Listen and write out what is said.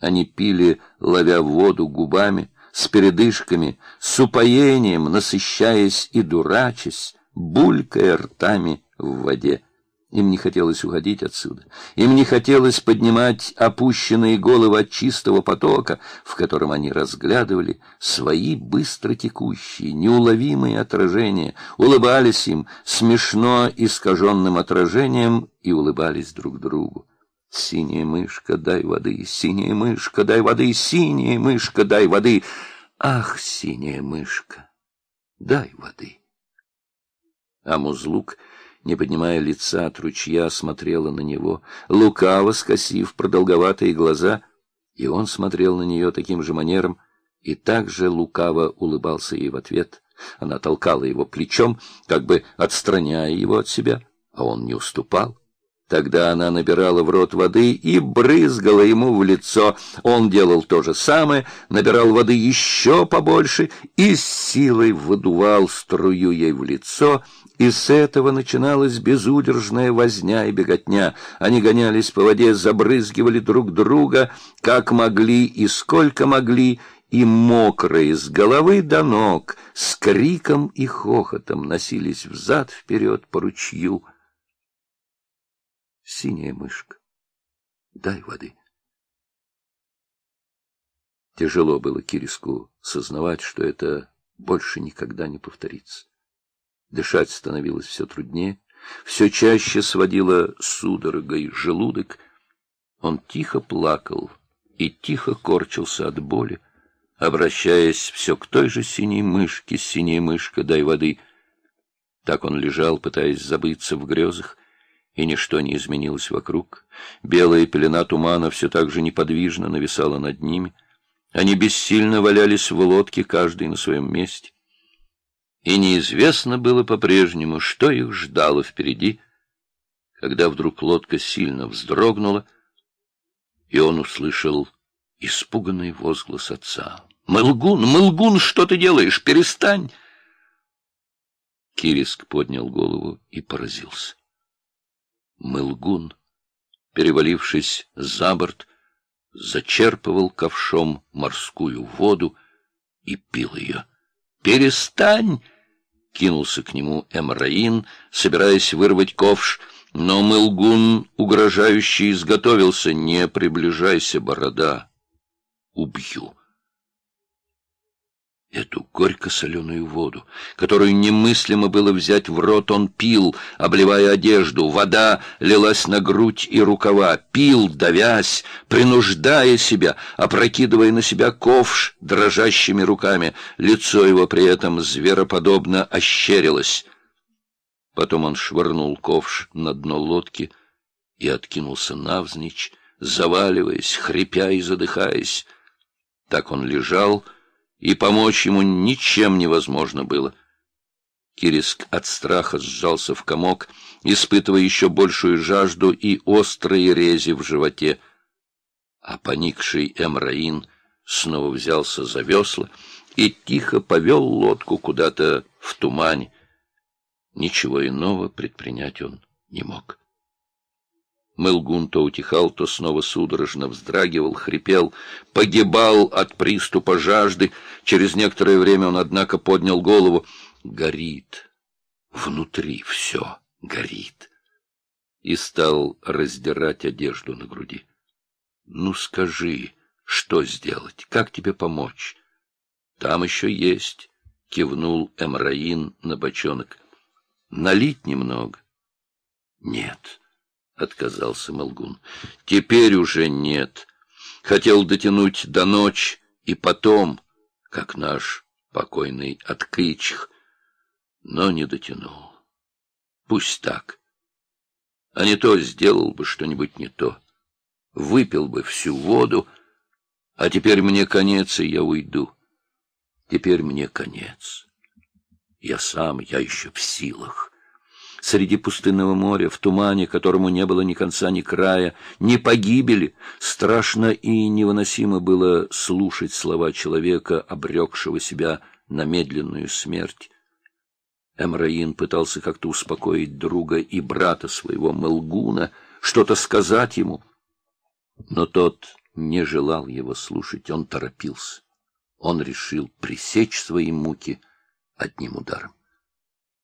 Они пили, ловя воду губами, с передышками, с упоением, насыщаясь и дурачась, булькая ртами в воде. Им не хотелось уходить отсюда. Им не хотелось поднимать опущенные головы от чистого потока, в котором они разглядывали свои быстро текущие, неуловимые отражения, улыбались им смешно искаженным отражением и улыбались друг другу. Синяя мышка, дай воды, синяя мышка, дай воды, синяя мышка, дай воды. Ах, синяя мышка, дай воды. А Музлук не поднимая лица от ручья, смотрела на него, лукаво скосив продолговатые глаза, и он смотрел на нее таким же манером и также лукаво улыбался ей в ответ. Она толкала его плечом, как бы отстраняя его от себя, а он не уступал. Тогда она набирала в рот воды и брызгала ему в лицо. Он делал то же самое, набирал воды еще побольше и с силой выдувал струю ей в лицо, и с этого начиналась безудержная возня и беготня. Они гонялись по воде, забрызгивали друг друга, как могли и сколько могли, и мокрые с головы до ног, с криком и хохотом носились взад-вперед по ручью. Синяя мышка, дай воды. Тяжело было Кириску сознавать, что это больше никогда не повторится. Дышать становилось все труднее, все чаще сводило судорогой желудок. Он тихо плакал и тихо корчился от боли, обращаясь все к той же синей мышке, синяя мышка, дай воды. Так он лежал, пытаясь забыться в грезах, и ничто не изменилось вокруг. Белая пелена тумана все так же неподвижно нависала над ними. Они бессильно валялись в лодке, каждый на своем месте и неизвестно было по-прежнему, что их ждало впереди, когда вдруг лодка сильно вздрогнула, и он услышал испуганный возглас отца. «Мылгун, Мылгун, что ты делаешь? Перестань!» Кириск поднял голову и поразился. Мылгун, перевалившись за борт, зачерпывал ковшом морскую воду и пил ее. «Перестань!» кинулся к нему Эмраин, собираясь вырвать ковш, но Мылгун, угрожающе изготовился. «Не приближайся, борода! Убью!» Эту горько-соленую воду, которую немыслимо было взять в рот, он пил, обливая одежду. Вода лилась на грудь и рукава, пил, давясь, принуждая себя, опрокидывая на себя ковш дрожащими руками. Лицо его при этом звероподобно ощерилось. Потом он швырнул ковш на дно лодки и откинулся навзничь, заваливаясь, хрипя и задыхаясь. Так он лежал, — и помочь ему ничем невозможно было. Кириск от страха сжался в комок, испытывая еще большую жажду и острые рези в животе. А поникший Эмраин снова взялся за весла и тихо повел лодку куда-то в тумань. Ничего иного предпринять он не мог. Мылгун то утихал, то снова судорожно вздрагивал, хрипел, погибал от приступа жажды. Через некоторое время он, однако, поднял голову. Горит. Внутри все горит. И стал раздирать одежду на груди. Ну, скажи, что сделать? Как тебе помочь? Там еще есть, — кивнул Эмраин на бочонок. Налить немного? Нет. — отказался Молгун. — Теперь уже нет. Хотел дотянуть до ночи и потом, как наш покойный Откычих, но не дотянул. Пусть так. А не то сделал бы что-нибудь не то. Выпил бы всю воду, а теперь мне конец, и я уйду. Теперь мне конец. Я сам, я еще в силах среди пустынного моря, в тумане, которому не было ни конца, ни края, ни погибели, страшно и невыносимо было слушать слова человека, обрекшего себя на медленную смерть. Эмраин пытался как-то успокоить друга и брата своего Мелгуна, что-то сказать ему, но тот не желал его слушать, он торопился. Он решил пресечь свои муки одним ударом.